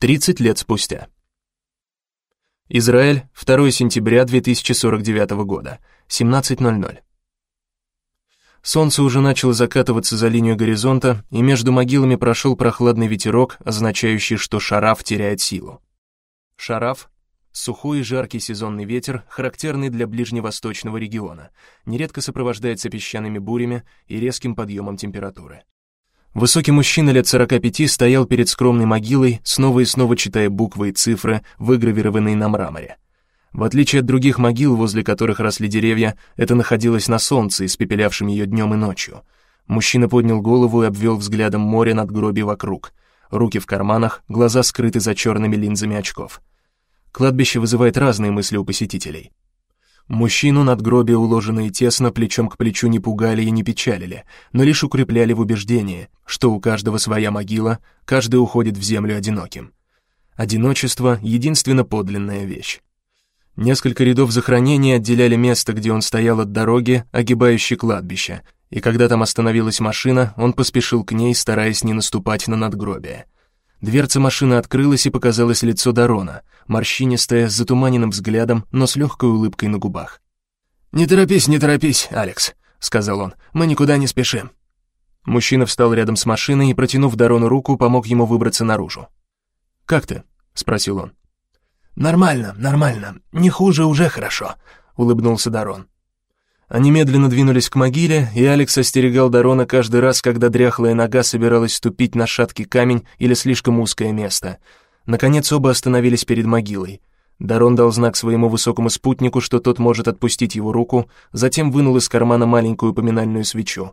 30 лет спустя. Израиль, 2 сентября 2049 года, 17.00. Солнце уже начало закатываться за линию горизонта, и между могилами прошел прохладный ветерок, означающий, что шараф теряет силу. Шараф — сухой и жаркий сезонный ветер, характерный для ближневосточного региона, нередко сопровождается песчаными бурями и резким подъемом температуры. Высокий мужчина лет 45 стоял перед скромной могилой, снова и снова читая буквы и цифры, выгравированные на мраморе. В отличие от других могил, возле которых росли деревья, это находилось на солнце, испепелявшем ее днем и ночью. Мужчина поднял голову и обвел взглядом море над гроби вокруг. Руки в карманах, глаза скрыты за черными линзами очков. Кладбище вызывает разные мысли у посетителей. Мужчину надгробия, уложенные тесно, плечом к плечу, не пугали и не печалили, но лишь укрепляли в убеждении, что у каждого своя могила, каждый уходит в землю одиноким. Одиночество — единственно подлинная вещь. Несколько рядов захоронения отделяли место, где он стоял от дороги, огибающей кладбище, и когда там остановилась машина, он поспешил к ней, стараясь не наступать на надгробие. Дверца машины открылась, и показалось лицо Дарона, морщинистое, с затуманенным взглядом, но с легкой улыбкой на губах. «Не торопись, не торопись, Алекс», — сказал он, — «мы никуда не спешим». Мужчина встал рядом с машиной и, протянув Дарону руку, помог ему выбраться наружу. «Как ты?» — спросил он. «Нормально, нормально. Не хуже, уже хорошо», — улыбнулся Дарон. Они медленно двинулись к могиле, и Алекс остерегал Дарона каждый раз, когда дряхлая нога собиралась ступить на шаткий камень или слишком узкое место. Наконец оба остановились перед могилой. Дарон дал знак своему высокому спутнику, что тот может отпустить его руку, затем вынул из кармана маленькую поминальную свечу.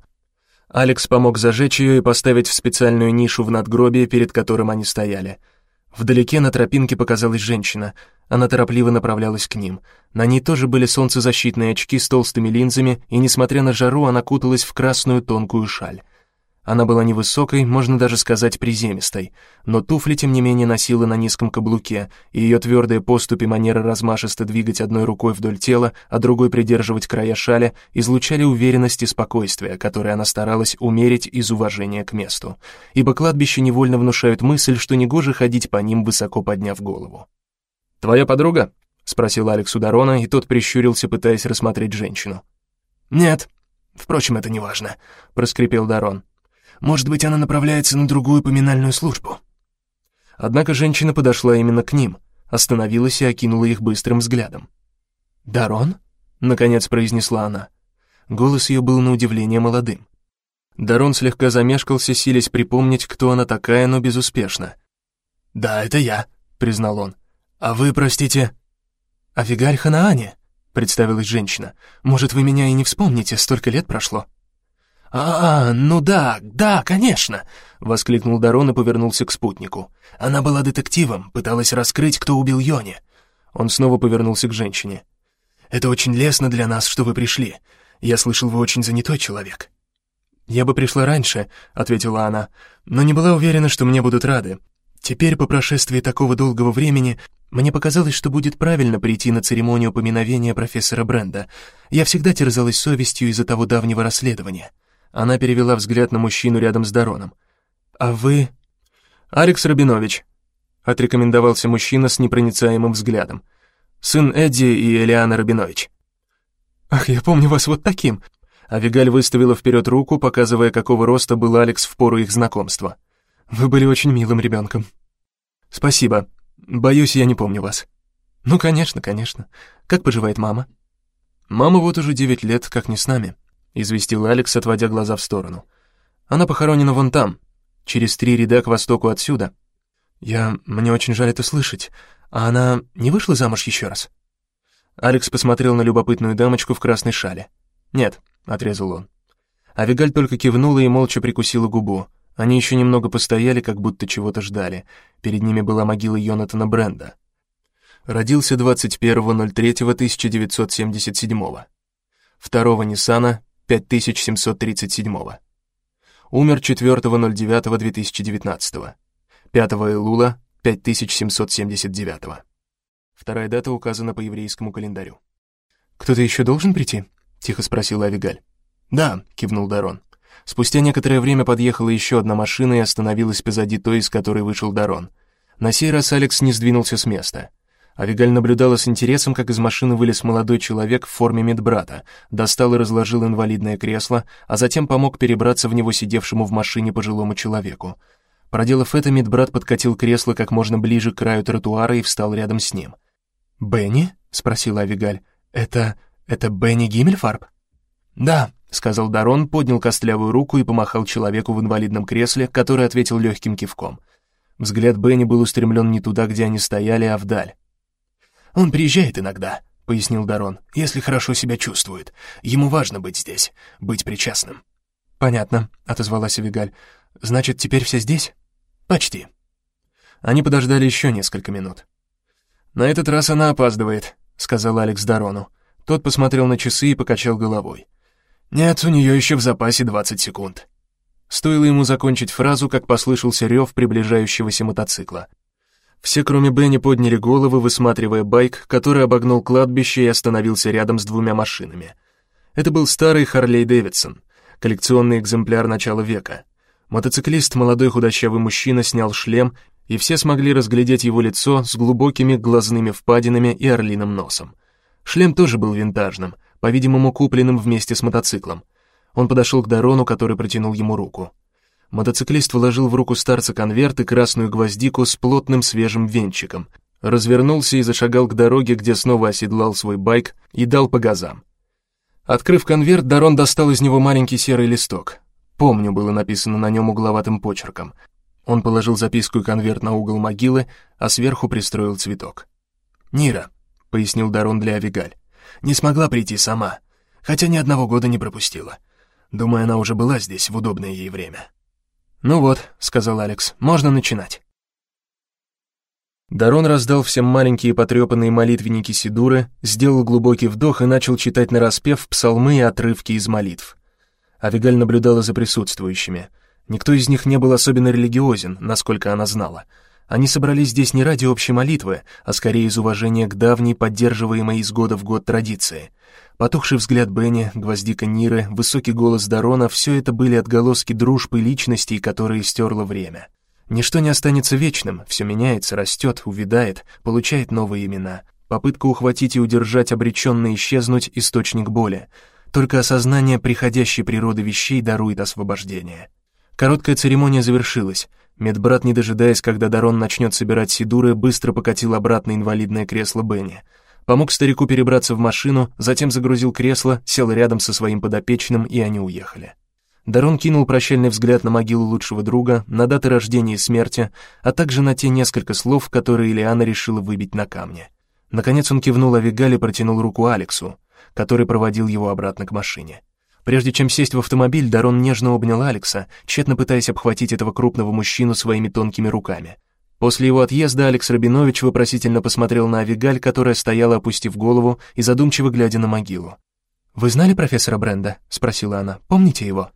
Алекс помог зажечь ее и поставить в специальную нишу в надгробии, перед которым они стояли — Вдалеке на тропинке показалась женщина. Она торопливо направлялась к ним. На ней тоже были солнцезащитные очки с толстыми линзами, и, несмотря на жару, она куталась в красную тонкую шаль. Она была невысокой, можно даже сказать приземистой, но туфли, тем не менее, носила на низком каблуке, и ее твердые поступи манера размашисто двигать одной рукой вдоль тела, а другой придерживать края шали, излучали уверенность и спокойствие, которое она старалась умерить из уважения к месту, ибо кладбища невольно внушают мысль, что негоже ходить по ним, высоко подняв голову. «Твоя подруга?» — спросил Алекс у Дарона, и тот прищурился, пытаясь рассмотреть женщину. «Нет. Впрочем, это не важно», — проскрипел Дарон. Может быть, она направляется на другую поминальную службу. Однако женщина подошла именно к ним, остановилась и окинула их быстрым взглядом. «Дарон?» — наконец произнесла она. Голос ее был на удивление молодым. Дарон слегка замешкался, силясь припомнить, кто она такая, но безуспешно. «Да, это я», — признал он. «А вы, простите...» «Авигаль Ханаане», — представилась женщина. «Может, вы меня и не вспомните, столько лет прошло». «А, ну да, да, конечно!» — воскликнул Дарон и повернулся к спутнику. «Она была детективом, пыталась раскрыть, кто убил Йони». Он снова повернулся к женщине. «Это очень лестно для нас, что вы пришли. Я слышал, вы очень занятой человек». «Я бы пришла раньше», — ответила она, «но не была уверена, что мне будут рады. Теперь, по прошествии такого долгого времени, мне показалось, что будет правильно прийти на церемонию поминовения профессора Бренда. Я всегда терзалась совестью из-за того давнего расследования». Она перевела взгляд на мужчину рядом с Дароном. «А вы...» «Алекс Рабинович», — отрекомендовался мужчина с непроницаемым взглядом. «Сын Эдди и Элиана Рабинович». «Ах, я помню вас вот таким!» Авигаль выставила вперед руку, показывая, какого роста был Алекс в пору их знакомства. «Вы были очень милым ребенком». «Спасибо. Боюсь, я не помню вас». «Ну, конечно, конечно. Как поживает мама?» «Мама вот уже девять лет, как не с нами» известил Алекс, отводя глаза в сторону. Она похоронена вон там, через три ряда к востоку отсюда. Я... мне очень жаль это слышать. А она не вышла замуж еще раз? Алекс посмотрел на любопытную дамочку в красной шале. «Нет», — отрезал он. Авигаль только кивнула и молча прикусила губу. Они еще немного постояли, как будто чего-то ждали. Перед ними была могила Йонатана Бренда. Родился 21.03.1977. Второго Ниссана 5737. Умер 4.09.2019. 5 Илула 5779. Вторая дата указана по еврейскому календарю. «Кто-то еще должен прийти?» — тихо спросила Авигаль. «Да», — кивнул Дарон. Спустя некоторое время подъехала еще одна машина и остановилась позади той, из которой вышел Дарон. На сей раз Алекс не сдвинулся с места. Авигаль наблюдала с интересом, как из машины вылез молодой человек в форме медбрата, достал и разложил инвалидное кресло, а затем помог перебраться в него сидевшему в машине пожилому человеку. Проделав это, медбрат подкатил кресло как можно ближе к краю тротуара и встал рядом с ним. «Бенни?» — спросила Авигаль. «Это... это Бенни Гиммельфарб?» «Да», — сказал Дарон, поднял костлявую руку и помахал человеку в инвалидном кресле, который ответил легким кивком. Взгляд Бенни был устремлен не туда, где они стояли, а вдаль. «Он приезжает иногда», — пояснил Дарон, — «если хорошо себя чувствует. Ему важно быть здесь, быть причастным». «Понятно», — отозвалась Авигаль. «Значит, теперь все здесь?» «Почти». Они подождали еще несколько минут. «На этот раз она опаздывает», — сказал Алекс Дарону. Тот посмотрел на часы и покачал головой. «Нет, у нее еще в запасе 20 секунд». Стоило ему закончить фразу, как послышался рев приближающегося мотоцикла. Все, кроме Бенни, подняли головы, высматривая байк, который обогнул кладбище и остановился рядом с двумя машинами. Это был старый Харлей Дэвидсон, коллекционный экземпляр начала века. Мотоциклист, молодой худощавый мужчина, снял шлем, и все смогли разглядеть его лицо с глубокими глазными впадинами и орлиным носом. Шлем тоже был винтажным, по-видимому, купленным вместе с мотоциклом. Он подошел к Дарону, который протянул ему руку. Мотоциклист вложил в руку старца конверт и красную гвоздику с плотным свежим венчиком, развернулся и зашагал к дороге, где снова оседлал свой байк и дал по газам. Открыв конверт, Дарон достал из него маленький серый листок. «Помню» было написано на нем угловатым почерком. Он положил записку и конверт на угол могилы, а сверху пристроил цветок. «Нира», — пояснил Дарон для Авигаль, — «не смогла прийти сама, хотя ни одного года не пропустила. Думаю, она уже была здесь в удобное ей время». «Ну вот», — сказал Алекс, — «можно начинать». Дарон раздал всем маленькие потрепанные молитвенники Сидуры, сделал глубокий вдох и начал читать нараспев псалмы и отрывки из молитв. Авигаль наблюдала за присутствующими. Никто из них не был особенно религиозен, насколько она знала. Они собрались здесь не ради общей молитвы, а скорее из уважения к давней, поддерживаемой из года в год традиции — Потухший взгляд Бенни, гвоздика Ниры, высокий голос Дарона — все это были отголоски дружбы личностей, которые стерло время. Ничто не останется вечным, все меняется, растет, увядает, получает новые имена. Попытка ухватить и удержать обреченно исчезнуть — источник боли. Только осознание приходящей природы вещей дарует освобождение. Короткая церемония завершилась. Медбрат, не дожидаясь, когда Дарон начнет собирать сидуры, быстро покатил обратно инвалидное кресло Бенни — помог старику перебраться в машину, затем загрузил кресло, сел рядом со своим подопечным, и они уехали. Дарон кинул прощальный взгляд на могилу лучшего друга, на даты рождения и смерти, а также на те несколько слов, которые Ильяна решила выбить на камне. Наконец он кивнул Авигале и протянул руку Алексу, который проводил его обратно к машине. Прежде чем сесть в автомобиль, Дарон нежно обнял Алекса, тщетно пытаясь обхватить этого крупного мужчину своими тонкими руками. После его отъезда Алекс Рабинович вопросительно посмотрел на Авигаль, которая стояла, опустив голову и задумчиво глядя на могилу. «Вы знали профессора Бренда?» — спросила она. «Помните его?»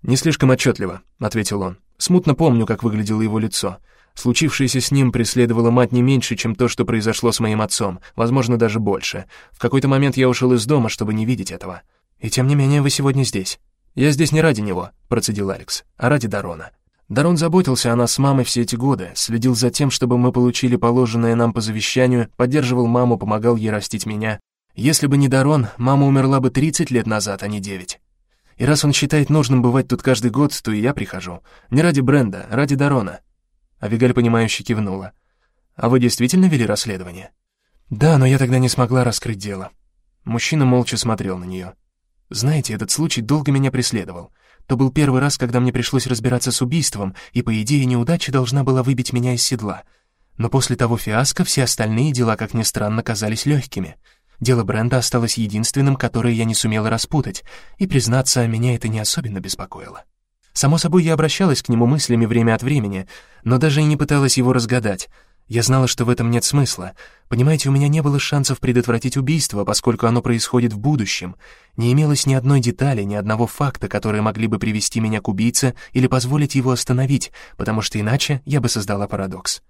«Не слишком отчетливо», — ответил он. «Смутно помню, как выглядело его лицо. Случившееся с ним преследовало мать не меньше, чем то, что произошло с моим отцом, возможно, даже больше. В какой-то момент я ушел из дома, чтобы не видеть этого. И тем не менее вы сегодня здесь. Я здесь не ради него», — процедил Алекс, — «а ради Дарона». Дарон заботился о нас с мамой все эти годы, следил за тем, чтобы мы получили положенное нам по завещанию, поддерживал маму, помогал ей растить меня. Если бы не Дарон, мама умерла бы 30 лет назад, а не 9. И раз он считает нужным бывать тут каждый год, то и я прихожу. Не ради бренда, ради Дарона. Авигаль, понимающе кивнула. «А вы действительно вели расследование?» «Да, но я тогда не смогла раскрыть дело». Мужчина молча смотрел на нее. «Знаете, этот случай долго меня преследовал то был первый раз, когда мне пришлось разбираться с убийством, и, по идее, неудача должна была выбить меня из седла. Но после того фиаско все остальные дела, как ни странно, казались легкими. Дело Бренда осталось единственным, которое я не сумела распутать, и, признаться, меня это не особенно беспокоило. Само собой, я обращалась к нему мыслями время от времени, но даже и не пыталась его разгадать — я знала, что в этом нет смысла. Понимаете, у меня не было шансов предотвратить убийство, поскольку оно происходит в будущем. Не имелось ни одной детали, ни одного факта, которые могли бы привести меня к убийце или позволить его остановить, потому что иначе я бы создала парадокс.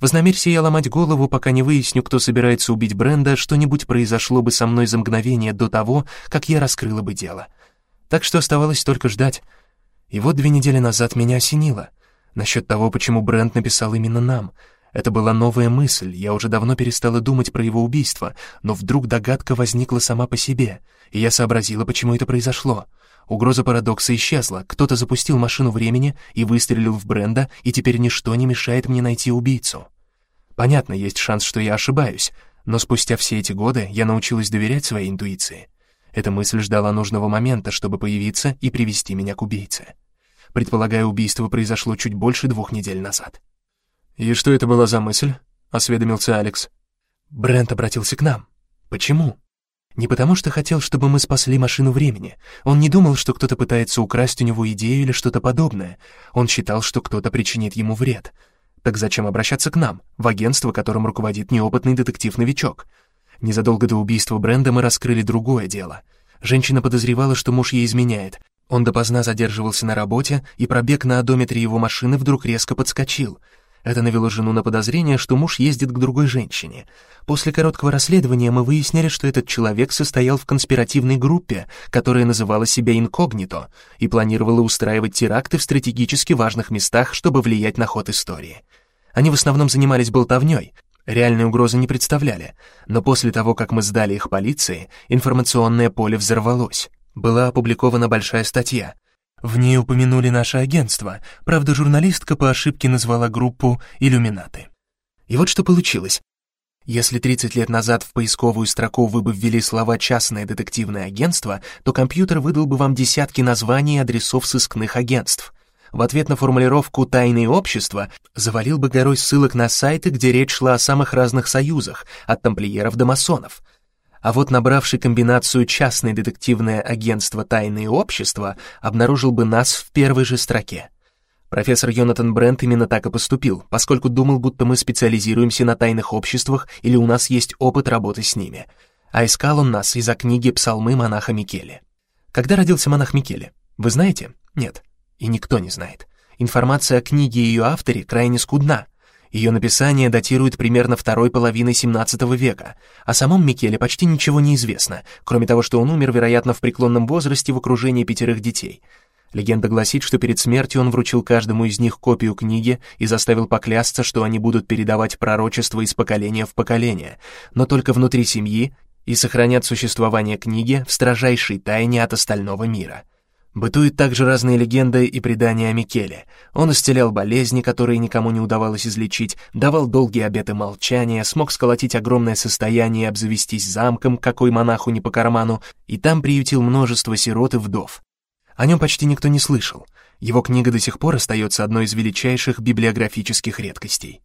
Вознамерься я ломать голову, пока не выясню, кто собирается убить Бренда, что-нибудь произошло бы со мной за мгновение до того, как я раскрыла бы дело. Так что оставалось только ждать. И вот две недели назад меня осенило. Насчет того, почему Бренд написал именно нам — Это была новая мысль, я уже давно перестала думать про его убийство, но вдруг догадка возникла сама по себе, и я сообразила, почему это произошло. Угроза парадокса исчезла, кто-то запустил машину времени и выстрелил в Бренда, и теперь ничто не мешает мне найти убийцу. Понятно, есть шанс, что я ошибаюсь, но спустя все эти годы я научилась доверять своей интуиции. Эта мысль ждала нужного момента, чтобы появиться и привести меня к убийце. Предполагаю, убийство произошло чуть больше двух недель назад. «И что это была за мысль?» — осведомился Алекс. Брент обратился к нам. Почему? Не потому что хотел, чтобы мы спасли машину времени. Он не думал, что кто-то пытается украсть у него идею или что-то подобное. Он считал, что кто-то причинит ему вред. Так зачем обращаться к нам, в агентство, которым руководит неопытный детектив-новичок? Незадолго до убийства Бренда мы раскрыли другое дело. Женщина подозревала, что муж ей изменяет. Он допоздна задерживался на работе, и пробег на одометре его машины вдруг резко подскочил — это навело жену на подозрение, что муж ездит к другой женщине. После короткого расследования мы выяснили, что этот человек состоял в конспиративной группе, которая называла себя «Инкогнито» и планировала устраивать теракты в стратегически важных местах, чтобы влиять на ход истории. Они в основном занимались болтовней, реальной угрозы не представляли, но после того, как мы сдали их полиции, информационное поле взорвалось. Была опубликована большая статья — в ней упомянули наше агентство, правда, журналистка по ошибке назвала группу «Иллюминаты». И вот что получилось. Если 30 лет назад в поисковую строку вы бы ввели слова «частное детективное агентство», то компьютер выдал бы вам десятки названий и адресов сыскных агентств. В ответ на формулировку «тайные общества» завалил бы горой ссылок на сайты, где речь шла о самых разных союзах, от тамплиеров до масонов — а вот набравший комбинацию частное детективное агентство «Тайные общества» обнаружил бы нас в первой же строке. Профессор Йонатан Брент именно так и поступил, поскольку думал, будто мы специализируемся на тайных обществах или у нас есть опыт работы с ними. А искал он нас из-за книги «Псалмы монаха Микеле». Когда родился монах Микеле? Вы знаете? Нет. И никто не знает. Информация о книге и ее авторе крайне скудна, ее написание датирует примерно второй половины XVII века. О самом Микеле почти ничего не известно, кроме того, что он умер, вероятно, в преклонном возрасте в окружении пятерых детей. Легенда гласит, что перед смертью он вручил каждому из них копию книги и заставил поклясться, что они будут передавать пророчество из поколения в поколение, но только внутри семьи и сохранят существование книги в строжайшей тайне от остального мира. Бытуют также разные легенды и предания о Микеле. Он исцелял болезни, которые никому не удавалось излечить, давал долгие обеты молчания, смог сколотить огромное состояние и обзавестись замком, какой монаху не по карману, и там приютил множество сирот и вдов. О нем почти никто не слышал. Его книга до сих пор остается одной из величайших библиографических редкостей.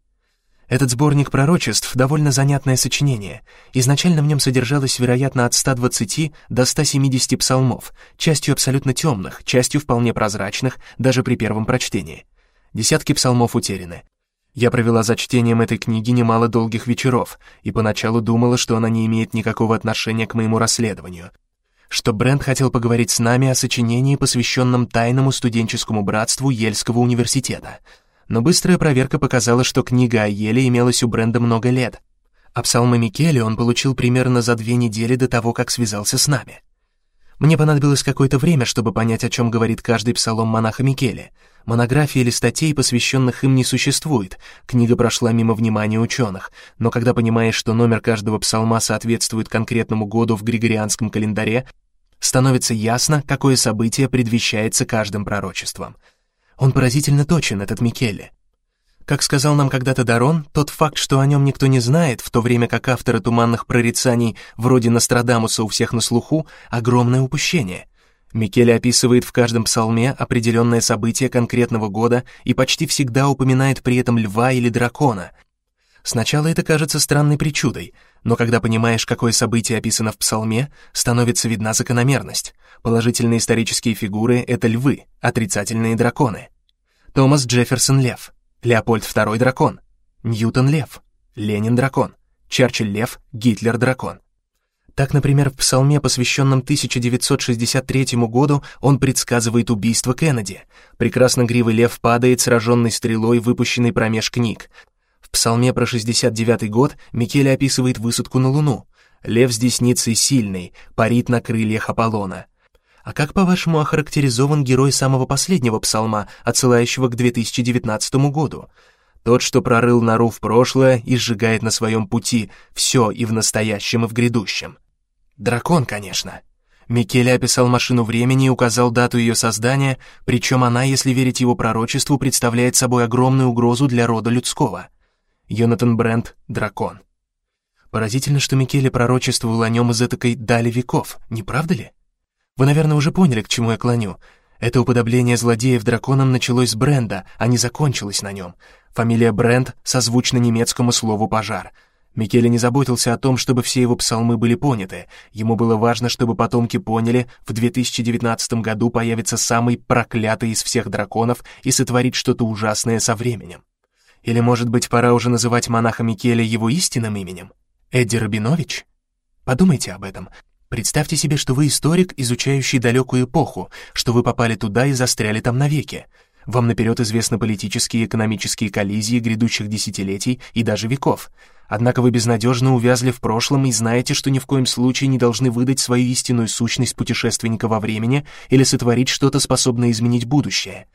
Этот сборник пророчеств — довольно занятное сочинение. Изначально в нем содержалось, вероятно, от 120 до 170 псалмов, частью абсолютно темных, частью вполне прозрачных, даже при первом прочтении. Десятки псалмов утеряны. Я провела за чтением этой книги немало долгих вечеров и поначалу думала, что она не имеет никакого отношения к моему расследованию, что Брент хотел поговорить с нами о сочинении, посвященном тайному студенческому братству Ельского университета — но быстрая проверка показала, что книга о Еле имелась у Бренда много лет, а псалмы Микеле он получил примерно за две недели до того, как связался с нами. Мне понадобилось какое-то время, чтобы понять, о чем говорит каждый псалом монаха Микеле. Монографии или статей, посвященных им, не существует, книга прошла мимо внимания ученых, но когда понимаешь, что номер каждого псалма соответствует конкретному году в григорианском календаре, становится ясно, какое событие предвещается каждым пророчеством — он поразительно точен, этот Микеле. Как сказал нам когда-то Дарон, тот факт, что о нем никто не знает, в то время как авторы туманных прорицаний вроде Нострадамуса у всех на слуху, огромное упущение. Микеле описывает в каждом псалме определенное событие конкретного года и почти всегда упоминает при этом льва или дракона. Сначала это кажется странной причудой, но когда понимаешь, какое событие описано в псалме, становится видна закономерность. Положительные исторические фигуры — это львы, отрицательные — драконы. Томас Джефферсон — лев, Леопольд II — дракон, Ньютон — лев, Ленин — дракон, Черчилль — лев, Гитлер — дракон. Так, например, в псалме, посвященном 1963 году, он предсказывает убийство Кеннеди. Прекрасногривый лев падает, сраженный стрелой, выпущенной промеж книг. В псалме про 69 год Микеле описывает высадку на Луну. Лев с десницей сильный, парит на крыльях Аполлона. А как, по-вашему, охарактеризован герой самого последнего псалма, отсылающего к 2019 году? Тот, что прорыл нору в прошлое и сжигает на своем пути все и в настоящем, и в грядущем. Дракон, конечно. Микеле описал машину времени и указал дату ее создания, причем она, если верить его пророчеству, представляет собой огромную угрозу для рода людского. Йонатан Брент — дракон. Поразительно, что Микеле пророчествовал о нем из этакой дали веков, не правда ли? Вы, наверное, уже поняли, к чему я клоню. Это уподобление злодеев драконом началось с Бренда, а не закончилось на нем. Фамилия Бренд созвучна немецкому слову «пожар». Микеле не заботился о том, чтобы все его псалмы были поняты. Ему было важно, чтобы потомки поняли, в 2019 году появится самый проклятый из всех драконов и сотворит что-то ужасное со временем. Или, может быть, пора уже называть монаха Микеле его истинным именем? Эдди Рабинович? Подумайте об этом. Представьте себе, что вы историк, изучающий далекую эпоху, что вы попали туда и застряли там навеки. Вам наперед известны политические и экономические коллизии грядущих десятилетий и даже веков. Однако вы безнадежно увязли в прошлом и знаете, что ни в коем случае не должны выдать свою истинную сущность путешественника во времени или сотворить что-то, способное изменить будущее.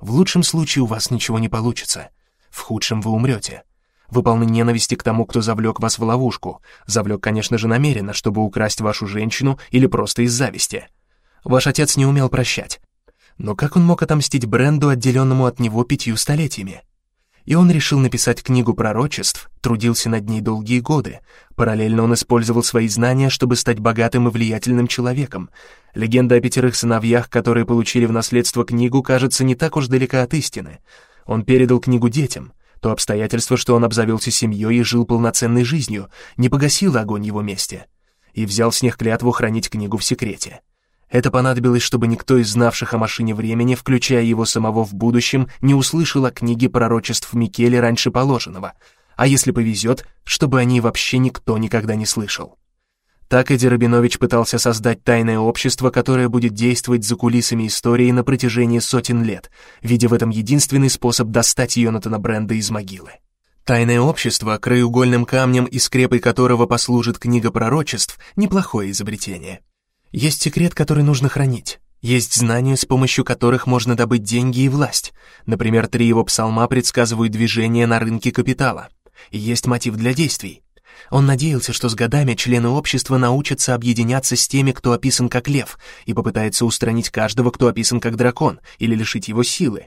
В лучшем случае у вас ничего не получится. В худшем вы умрете. Вы полны ненависти к тому, кто завлек вас в ловушку. Завлек, конечно же, намеренно, чтобы украсть вашу женщину или просто из зависти. Ваш отец не умел прощать. Но как он мог отомстить Бренду, отделенному от него пятью столетиями? И он решил написать книгу пророчеств, трудился над ней долгие годы. Параллельно он использовал свои знания, чтобы стать богатым и влиятельным человеком. Легенда о пятерых сыновьях, которые получили в наследство книгу, кажется не так уж далека от истины. Он передал книгу детям. То обстоятельство, что он обзавелся семьей и жил полноценной жизнью, не погасило огонь его мести. И взял с них клятву хранить книгу в секрете. Это понадобилось, чтобы никто из знавших о машине времени, включая его самого в будущем, не услышал о книге пророчеств Микеле раньше положенного, а если повезет, чтобы о ней вообще никто никогда не слышал. Так Эдди Рабинович пытался создать тайное общество, которое будет действовать за кулисами истории на протяжении сотен лет, видя в этом единственный способ достать Йонатана Бренда из могилы. Тайное общество, краеугольным камнем и скрепой которого послужит книга пророчеств, неплохое изобретение. Есть секрет, который нужно хранить. Есть знания, с помощью которых можно добыть деньги и власть. Например, три его псалма предсказывают движение на рынке капитала. И есть мотив для действий. Он надеялся, что с годами члены общества научатся объединяться с теми, кто описан как лев, и попытается устранить каждого, кто описан как дракон, или лишить его силы.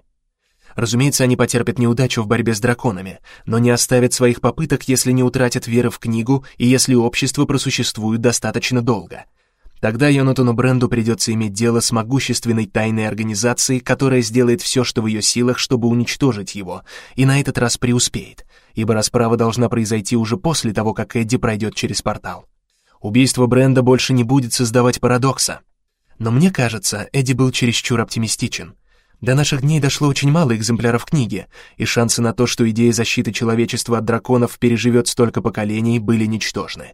Разумеется, они потерпят неудачу в борьбе с драконами, но не оставят своих попыток, если не утратят веры в книгу и если общество просуществует достаточно долго — Тогда Йонатану Бренду придется иметь дело с могущественной тайной организацией, которая сделает все, что в ее силах, чтобы уничтожить его, и на этот раз преуспеет, ибо расправа должна произойти уже после того, как Эдди пройдет через портал. Убийство Бренда больше не будет создавать парадокса. Но мне кажется, Эдди был чересчур оптимистичен. До наших дней дошло очень мало экземпляров книги, и шансы на то, что идея защиты человечества от драконов переживет столько поколений, были ничтожны.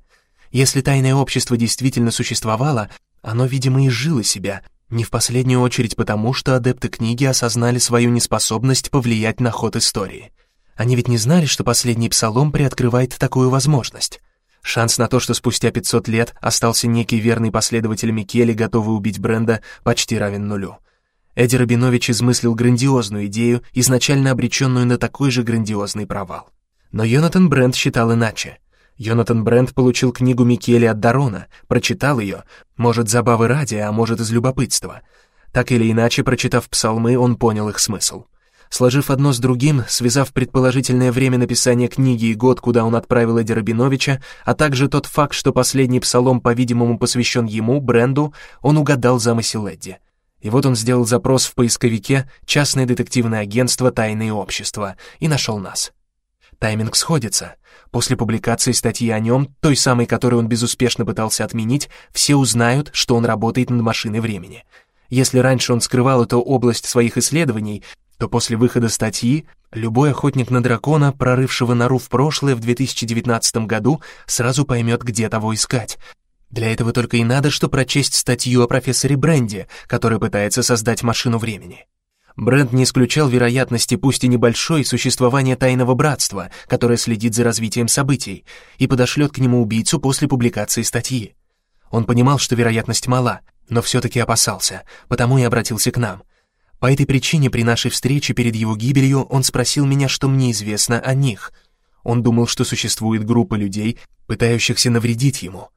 Если тайное общество действительно существовало, оно, видимо, и жило себя, не в последнюю очередь потому, что адепты книги осознали свою неспособность повлиять на ход истории. Они ведь не знали, что последний псалом приоткрывает такую возможность. Шанс на то, что спустя 500 лет остался некий верный последователь Микеле, готовый убить Бренда, почти равен нулю. Эдди Рабинович измыслил грандиозную идею, изначально обреченную на такой же грандиозный провал. Но Йонатан Брент считал иначе. Йонатан Брент получил книгу Микеле от Дарона, прочитал ее, может, забавы ради, а может, из любопытства. Так или иначе, прочитав псалмы, он понял их смысл. Сложив одно с другим, связав предположительное время написания книги и год, куда он отправил Эдди Рабиновича, а также тот факт, что последний псалом, по-видимому, посвящен ему, Бренду, он угадал замысел Эдди. И вот он сделал запрос в поисковике «Частное детективное агентство Тайные общества» и нашел нас. Тайминг сходится. После публикации статьи о нем, той самой, которую он безуспешно пытался отменить, все узнают, что он работает над машиной времени. Если раньше он скрывал эту область своих исследований, то после выхода статьи любой охотник на дракона, прорывшего нору в прошлое в 2019 году, сразу поймет, где того искать. Для этого только и надо, что прочесть статью о профессоре Бренди, который пытается создать машину времени. Брент не исключал вероятности, пусть и небольшой, существования тайного братства, которое следит за развитием событий, и подошлет к нему убийцу после публикации статьи. Он понимал, что вероятность мала, но все-таки опасался, потому и обратился к нам. По этой причине при нашей встрече перед его гибелью он спросил меня, что мне известно о них. Он думал, что существует группа людей, пытающихся навредить ему.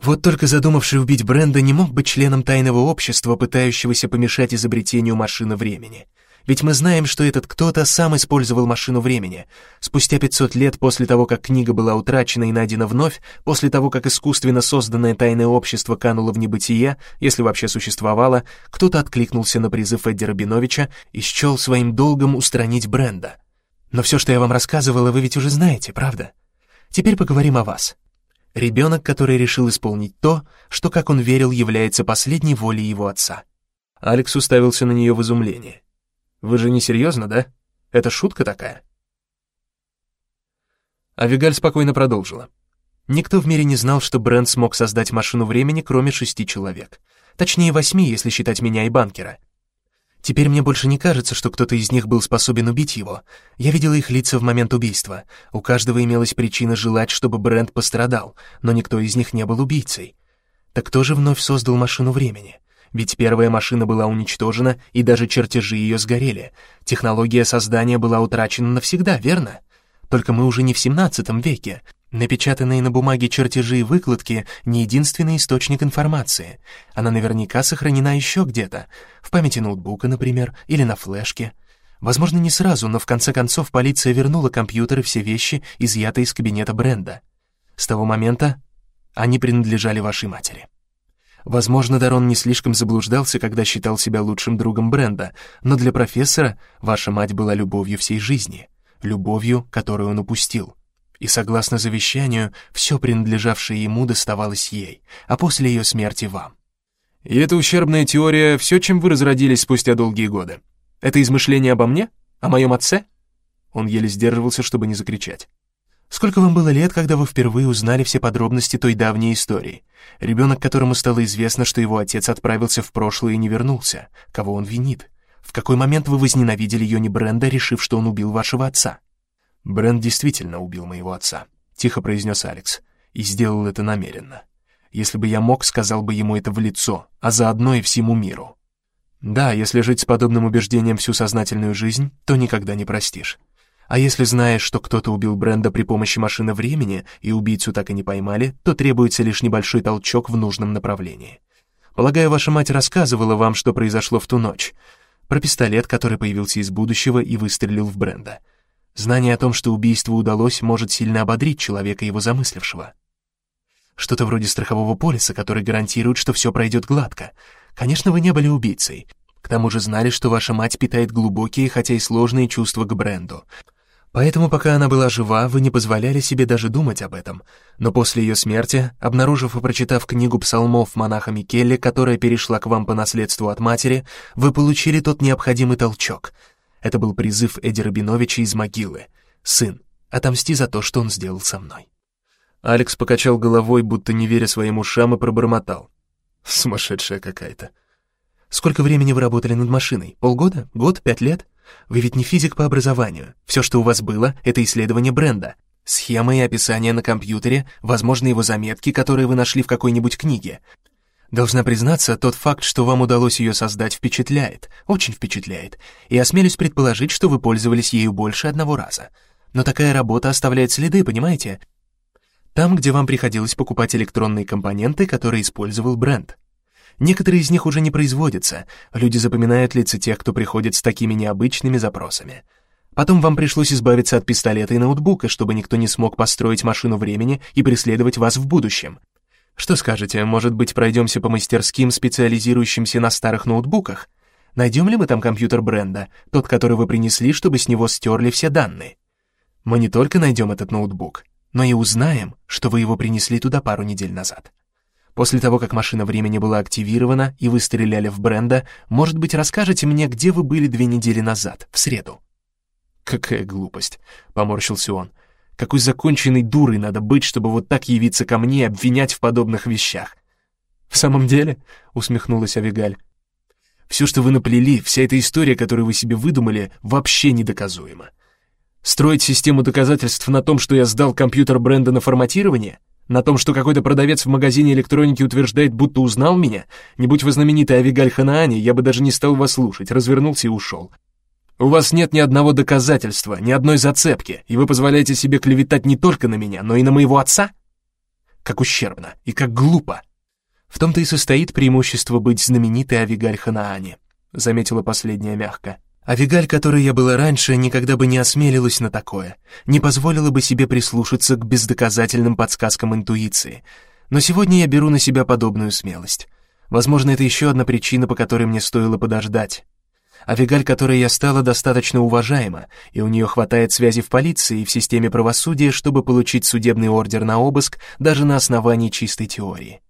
Вот только задумавший убить Бренда не мог быть членом тайного общества, пытающегося помешать изобретению машины времени. Ведь мы знаем, что этот кто-то сам использовал машину времени. Спустя 500 лет после того, как книга была утрачена и найдена вновь, после того, как искусственно созданное тайное общество кануло в небытие, если вообще существовало, кто-то откликнулся на призыв Эдди Рабиновича и счел своим долгом устранить Бренда. Но все, что я вам рассказывала, вы ведь уже знаете, правда? Теперь поговорим о вас. Ребенок, который решил исполнить то, что, как он верил, является последней волей его отца. Алекс уставился на нее в изумлении. Вы же не серьезно, да? Это шутка такая?» Авигаль спокойно продолжила. Никто в мире не знал, что Брент смог создать машину времени, кроме шести человек. Точнее, восьми, если считать меня и банкера. Теперь мне больше не кажется, что кто-то из них был способен убить его. Я видела их лица в момент убийства. У каждого имелась причина желать, чтобы Брент пострадал, но никто из них не был убийцей. Так кто же вновь создал машину времени? Ведь первая машина была уничтожена, и даже чертежи ее сгорели. Технология создания была утрачена навсегда, верно? Только мы уже не в 17 веке. Напечатанные на бумаге чертежи и выкладки — не единственный источник информации. Она наверняка сохранена еще где-то. В памяти ноутбука, например, или на флешке. Возможно, не сразу, но в конце концов полиция вернула компьютеры все вещи, изъятые из кабинета Бренда. С того момента они принадлежали вашей матери. Возможно, Дарон не слишком заблуждался, когда считал себя лучшим другом Бренда, но для профессора ваша мать была любовью всей жизни, любовью, которую он упустил. И согласно завещанию, все принадлежавшее ему доставалось ей, а после ее смерти вам. И эта ущербная теория — все, чем вы разродились спустя долгие годы. Это измышление обо мне? О моем отце? Он еле сдерживался, чтобы не закричать. Сколько вам было лет, когда вы впервые узнали все подробности той давней истории? Ребенок, которому стало известно, что его отец отправился в прошлое и не вернулся. Кого он винит? В какой момент вы возненавидели Йони Бренда, решив, что он убил вашего отца? Бренд действительно убил моего отца, тихо произнес Алекс, и сделал это намеренно. Если бы я мог, сказал бы ему это в лицо, а заодно и всему миру. Да, если жить с подобным убеждением всю сознательную жизнь, то никогда не простишь. А если знаешь, что кто-то убил Бренда при помощи машины времени и убийцу так и не поймали, то требуется лишь небольшой толчок в нужном направлении. Полагаю, ваша мать рассказывала вам, что произошло в ту ночь. Про пистолет, который появился из будущего и выстрелил в Бренда. Знание о том, что убийство удалось, может сильно ободрить человека, его замыслившего. Что-то вроде страхового полиса, который гарантирует, что все пройдет гладко. Конечно, вы не были убийцей. К тому же знали, что ваша мать питает глубокие, хотя и сложные чувства к Бренду. Поэтому, пока она была жива, вы не позволяли себе даже думать об этом. Но после ее смерти, обнаружив и прочитав книгу псалмов монаха Микелли, которая перешла к вам по наследству от матери, вы получили тот необходимый толчок. Это был призыв Эдди Рабиновича из могилы. «Сын, отомсти за то, что он сделал со мной». Алекс покачал головой, будто не веря своим ушам, и пробормотал. «Сумасшедшая какая-то». «Сколько времени вы работали над машиной? Полгода? Год? Пять лет?» Вы ведь не физик по образованию. Все, что у вас было, это исследование бренда. Схемы и описания на компьютере, возможно, его заметки, которые вы нашли в какой-нибудь книге. Должна признаться, тот факт, что вам удалось ее создать, впечатляет, очень впечатляет, и осмелюсь предположить, что вы пользовались ею больше одного раза. Но такая работа оставляет следы, понимаете? Там, где вам приходилось покупать электронные компоненты, которые использовал бренд. Некоторые из них уже не производятся, люди запоминают лица тех, кто приходит с такими необычными запросами. Потом вам пришлось избавиться от пистолета и ноутбука, чтобы никто не смог построить машину времени и преследовать вас в будущем. Что скажете, может быть, пройдемся по мастерским, специализирующимся на старых ноутбуках? Найдем ли мы там компьютер бренда, тот, который вы принесли, чтобы с него стерли все данные? Мы не только найдем этот ноутбук, но и узнаем, что вы его принесли туда пару недель назад. После того, как машина времени была активирована и вы стреляли в Бренда, может быть, расскажете мне, где вы были две недели назад, в среду?» «Какая глупость!» — поморщился он. «Какой законченной дурой надо быть, чтобы вот так явиться ко мне и обвинять в подобных вещах!» «В самом деле?» — усмехнулась Авигаль. «Все, что вы наплели, вся эта история, которую вы себе выдумали, вообще недоказуема. Строить систему доказательств на том, что я сдал компьютер бренда на форматирование? На том, что какой-то продавец в магазине электроники утверждает, будто узнал меня? Не будь вы знаменитой Авигаль Ханаани, я бы даже не стал вас слушать, развернулся и ушел. У вас нет ни одного доказательства, ни одной зацепки, и вы позволяете себе клеветать не только на меня, но и на моего отца? Как ущербно и как глупо. В том-то и состоит преимущество быть знаменитой Авигаль Ханаани, заметила последняя мягко. Авигаль, которой я была раньше, никогда бы не осмелилась на такое, не позволила бы себе прислушаться к бездоказательным подсказкам интуиции. Но сегодня я беру на себя подобную смелость. Возможно, это еще одна причина, по которой мне стоило подождать. Авигаль, которой я стала достаточно уважаема, и у нее хватает связи в полиции и в системе правосудия, чтобы получить судебный ордер на обыск даже на основании чистой теории.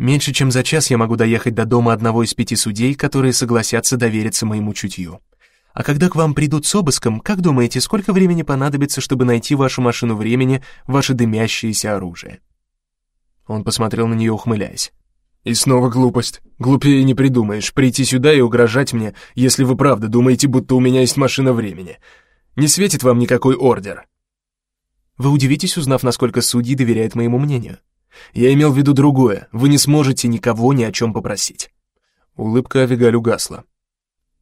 Меньше чем за час я могу доехать до дома одного из пяти судей, которые согласятся довериться моему чутью. А когда к вам придут с обыском, как думаете, сколько времени понадобится, чтобы найти вашу машину времени, ваше дымящееся оружие?» Он посмотрел на нее, ухмыляясь. «И снова глупость. Глупее не придумаешь, прийти сюда и угрожать мне, если вы правда думаете, будто у меня есть машина времени. Не светит вам никакой ордер». Вы удивитесь, узнав, насколько судьи доверяют моему мнению. Я имел в виду другое. Вы не сможете никого ни о чем попросить». Улыбка Авигаль угасла.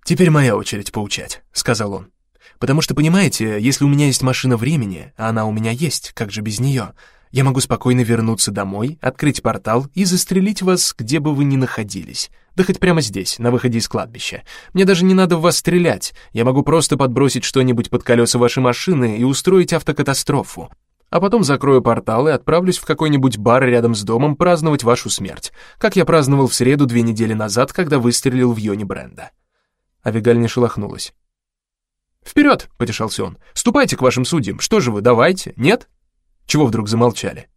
«Теперь моя очередь поучать», — сказал он. «Потому что, понимаете, если у меня есть машина времени, а она у меня есть, как же без нее, я могу спокойно вернуться домой, открыть портал и застрелить вас, где бы вы ни находились. Да хоть прямо здесь, на выходе из кладбища. Мне даже не надо в вас стрелять. Я могу просто подбросить что-нибудь под колеса вашей машины и устроить автокатастрофу а потом закрою портал и отправлюсь в какой-нибудь бар рядом с домом праздновать вашу смерть, как я праздновал в среду две недели назад, когда выстрелил в Йони Бренда». Авигаль не шелохнулась. «Вперед!» — потешался он. «Ступайте к вашим судьям. Что же вы, давайте, нет?» Чего вдруг замолчали?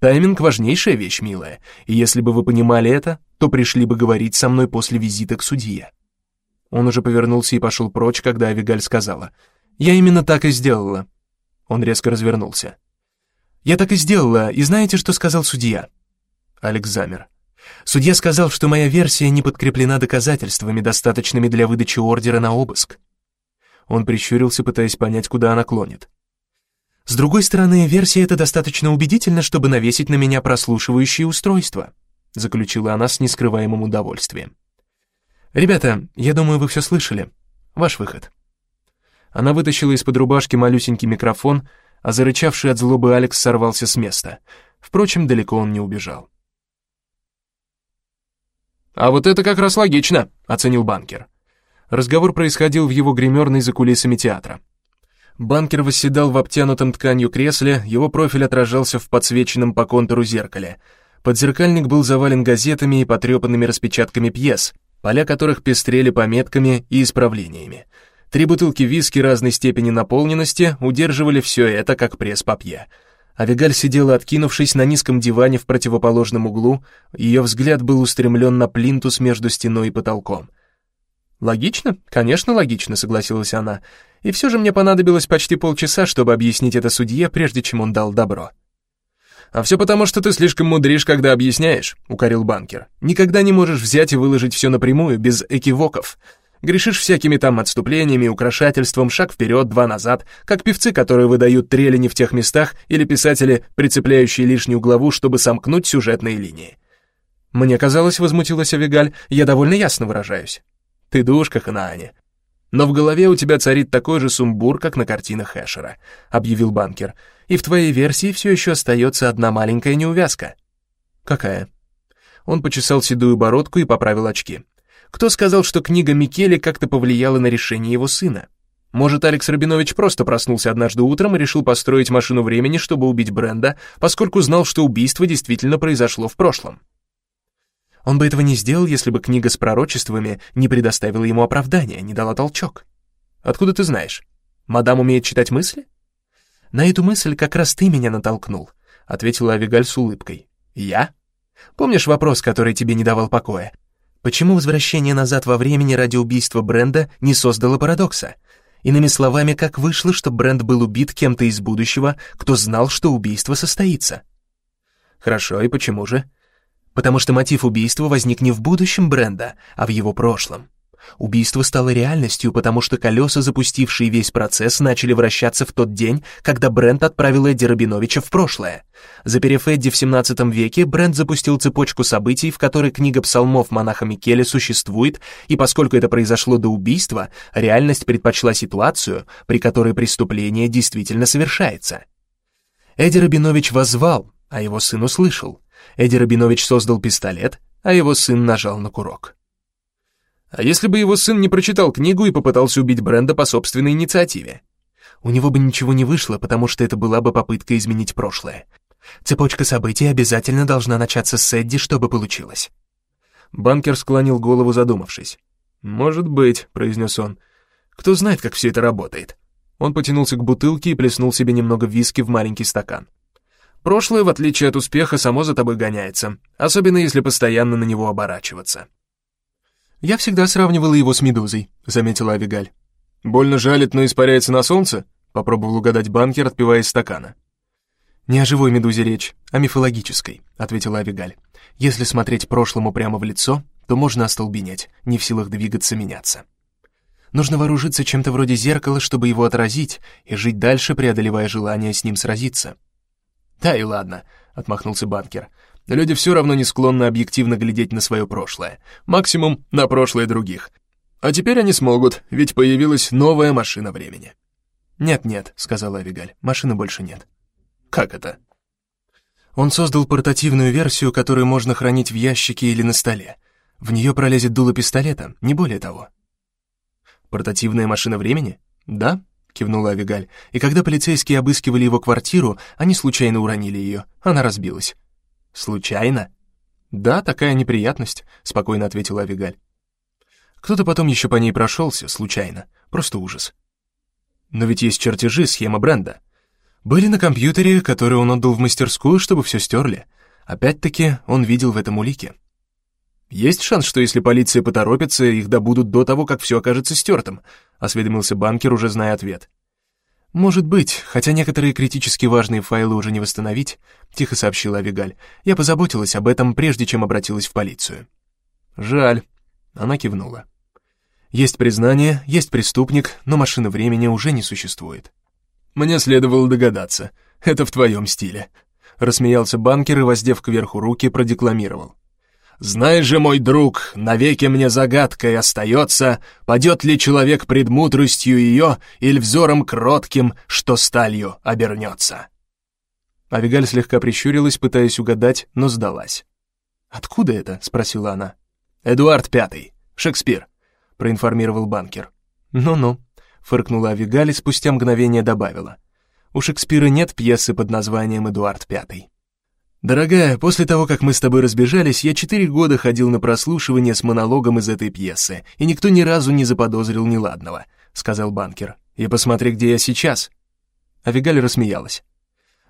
Тайминг — важнейшая вещь, милая, и если бы вы понимали это, то пришли бы говорить со мной после визита к судье». Он уже повернулся и пошел прочь, когда Авигаль сказала. «Я именно так и сделала». Он резко развернулся. «Я так и сделала, и знаете, что сказал судья?» Алекс замер. Судья сказал, что моя версия не подкреплена доказательствами, достаточными для выдачи ордера на обыск. Он прищурился, пытаясь понять, куда она клонит. С другой стороны, версия эта достаточно убедительна, чтобы навесить на меня прослушивающее устройство, заключила она с нескрываемым удовольствием. Ребята, я думаю, вы все слышали. Ваш выход. Она вытащила из-под рубашки малюсенький микрофон, а зарычавший от злобы Алекс сорвался с места. Впрочем, далеко он не убежал. «А вот это как раз логично», — оценил банкер. Разговор происходил в его гримерной за кулисами театра. Банкер восседал в обтянутом тканью кресле, его профиль отражался в подсвеченном по контуру зеркале. Подзеркальник был завален газетами и потрепанными распечатками пьес, поля которых пестрели пометками и исправлениями. Три бутылки виски разной степени наполненности удерживали все это, как пресс-папье. Авигаль сидела, откинувшись на низком диване в противоположном углу, ее взгляд был устремлен на плинтус между стеной и потолком. «Логично? Конечно, логично», — согласилась она. «И все же мне понадобилось почти полчаса, чтобы объяснить это судье, прежде чем он дал добро». «А все потому, что ты слишком мудришь, когда объясняешь», — укорил банкер. «Никогда не можешь взять и выложить все напрямую, без экивоков». Грешишь всякими там отступлениями, украшательством, шаг вперед, два назад, как певцы, которые выдают трели не в тех местах, или писатели, прицепляющие лишнюю главу, чтобы сомкнуть сюжетные линии. Мне казалось, возмутилась Авигаль, я довольно ясно выражаюсь. Ты душка, Ханаане. Но в голове у тебя царит такой же сумбур, как на картинах Эшера, объявил банкер. И в твоей версии все еще остается одна маленькая неувязка. Какая? Он почесал седую бородку и поправил очки. Кто сказал, что книга Микеле как-то повлияла на решение его сына? Может, Алекс Рабинович просто проснулся однажды утром и решил построить машину времени, чтобы убить Бренда, поскольку знал, что убийство действительно произошло в прошлом. Он бы этого не сделал, если бы книга с пророчествами не предоставила ему оправдания, не дала толчок. Откуда ты знаешь? Мадам умеет читать мысли? На эту мысль как раз ты меня натолкнул, ответила Авигаль с улыбкой. Я? Помнишь вопрос, который тебе не давал покоя? Почему возвращение назад во времени ради убийства Бренда не создало парадокса? Иными словами, как вышло, что Бренд был убит кем-то из будущего, кто знал, что убийство состоится? Хорошо, и почему же? Потому что мотив убийства возник не в будущем Бренда, а в его прошлом. Убийство стало реальностью, потому что колеса, запустившие весь процесс, начали вращаться в тот день, когда Брент отправил Эдди Рабиновича в прошлое. Заперев Эдди в 17 веке, Брент запустил цепочку событий, в которой книга псалмов монаха Микеле существует, и поскольку это произошло до убийства, реальность предпочла ситуацию, при которой преступление действительно совершается. Эдди Рабинович воззвал, а его сын услышал. Эдди Рабинович создал пистолет, а его сын нажал на курок. А если бы его сын не прочитал книгу и попытался убить Бренда по собственной инициативе? У него бы ничего не вышло, потому что это была бы попытка изменить прошлое. Цепочка событий обязательно должна начаться с Эдди, чтобы получилось. Банкер склонил голову, задумавшись. «Может быть», — произнес он. «Кто знает, как все это работает». Он потянулся к бутылке и плеснул себе немного виски в маленький стакан. «Прошлое, в отличие от успеха, само за тобой гоняется, особенно если постоянно на него оборачиваться». «Я всегда сравнивала его с медузой», — заметила Авигаль. «Больно жалит, но испаряется на солнце?» — попробовал угадать банкер, отпивая из стакана. «Не о живой медузе речь, а мифологической», — ответила Авигаль. «Если смотреть прошлому прямо в лицо, то можно остолбенеть, не в силах двигаться, меняться. Нужно вооружиться чем-то вроде зеркала, чтобы его отразить, и жить дальше, преодолевая желание с ним сразиться». «Да и ладно», — отмахнулся банкер. Люди все равно не склонны объективно глядеть на свое прошлое. Максимум на прошлое других. А теперь они смогут, ведь появилась новая машина времени. «Нет-нет», — сказала Авигаль, — «машины больше нет». «Как это?» Он создал портативную версию, которую можно хранить в ящике или на столе. В нее пролезет дуло пистолета, не более того. «Портативная машина времени?» «Да», — кивнула Авигаль, и когда полицейские обыскивали его квартиру, они случайно уронили ее, она разбилась. «Случайно?» «Да, такая неприятность», — спокойно ответила Авигаль. Кто-то потом еще по ней прошелся, случайно. Просто ужас. Но ведь есть чертежи, схема бренда. Были на компьютере, который он отдал в мастерскую, чтобы все стерли. Опять-таки, он видел в этом улики. «Есть шанс, что если полиция поторопится, их добудут до того, как все окажется стертым», — осведомился банкер, уже зная ответ. «Может быть, хотя некоторые критически важные файлы уже не восстановить», — тихо сообщила Авигаль. «Я позаботилась об этом, прежде чем обратилась в полицию». «Жаль», — она кивнула. «Есть признание, есть преступник, но машины времени уже не существует». «Мне следовало догадаться. Это в твоем стиле», — рассмеялся банкер и, воздев кверху руки, продекламировал. Знаешь же, мой друг, навеки мне загадкой остается, Падет ли человек пред мудростью ее Или взором кротким, что сталью обернется. Авигаль слегка прищурилась, пытаясь угадать, но сдалась. «Откуда это?» — спросила она. «Эдуард Пятый, Шекспир», — проинформировал банкер. «Ну-ну», — фыркнула Авигаль и спустя мгновение добавила. «У Шекспира нет пьесы под названием «Эдуард Пятый». «Дорогая, после того, как мы с тобой разбежались, я четыре года ходил на прослушивание с монологом из этой пьесы, и никто ни разу не заподозрил неладного», — сказал банкер. «И посмотри, где я сейчас». Авигаль рассмеялась.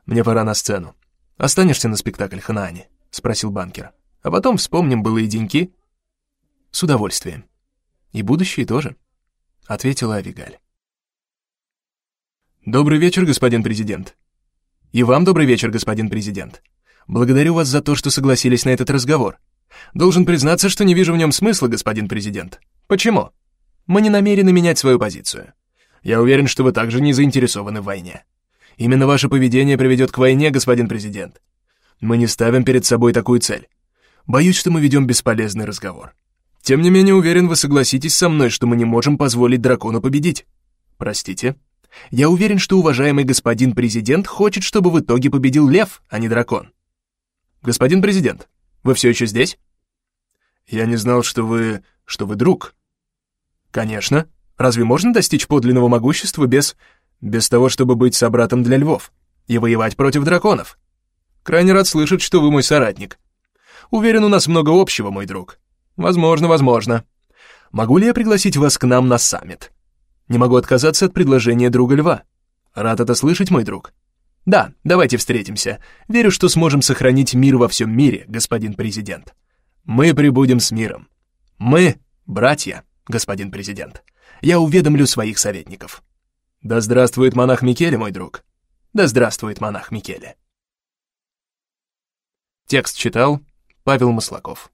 «Мне пора на сцену. Останешься на спектакль Ханаани?» — спросил банкер. «А потом вспомним былые деньки». «С удовольствием. И будущее тоже», — ответила Авигаль. «Добрый вечер, господин президент». «И вам добрый вечер, господин президент». Благодарю вас за то, что согласились на этот разговор. Должен признаться, что не вижу в нем смысла, господин президент. Почему? Мы не намерены менять свою позицию. Я уверен, что вы также не заинтересованы в войне. Именно ваше поведение приведет к войне, господин президент. Мы не ставим перед собой такую цель. Боюсь, что мы ведем бесполезный разговор. Тем не менее, уверен, вы согласитесь со мной, что мы не можем позволить дракону победить. Простите? Я уверен, что уважаемый господин президент хочет, чтобы в итоге победил лев, а не дракон. «Господин президент, вы все еще здесь?» «Я не знал, что вы... что вы друг». «Конечно. Разве можно достичь подлинного могущества без... без того, чтобы быть собратом для львов и воевать против драконов? Крайне рад слышать, что вы мой соратник. Уверен, у нас много общего, мой друг. Возможно, возможно. Могу ли я пригласить вас к нам на саммит? Не могу отказаться от предложения друга льва. Рад это слышать, мой друг». Да, давайте встретимся. Верю, что сможем сохранить мир во всем мире, господин президент. Мы прибудем с миром. Мы — братья, господин президент. Я уведомлю своих советников. Да здравствует монах Микеле, мой друг. Да здравствует монах Микеле. Текст читал Павел Маслаков.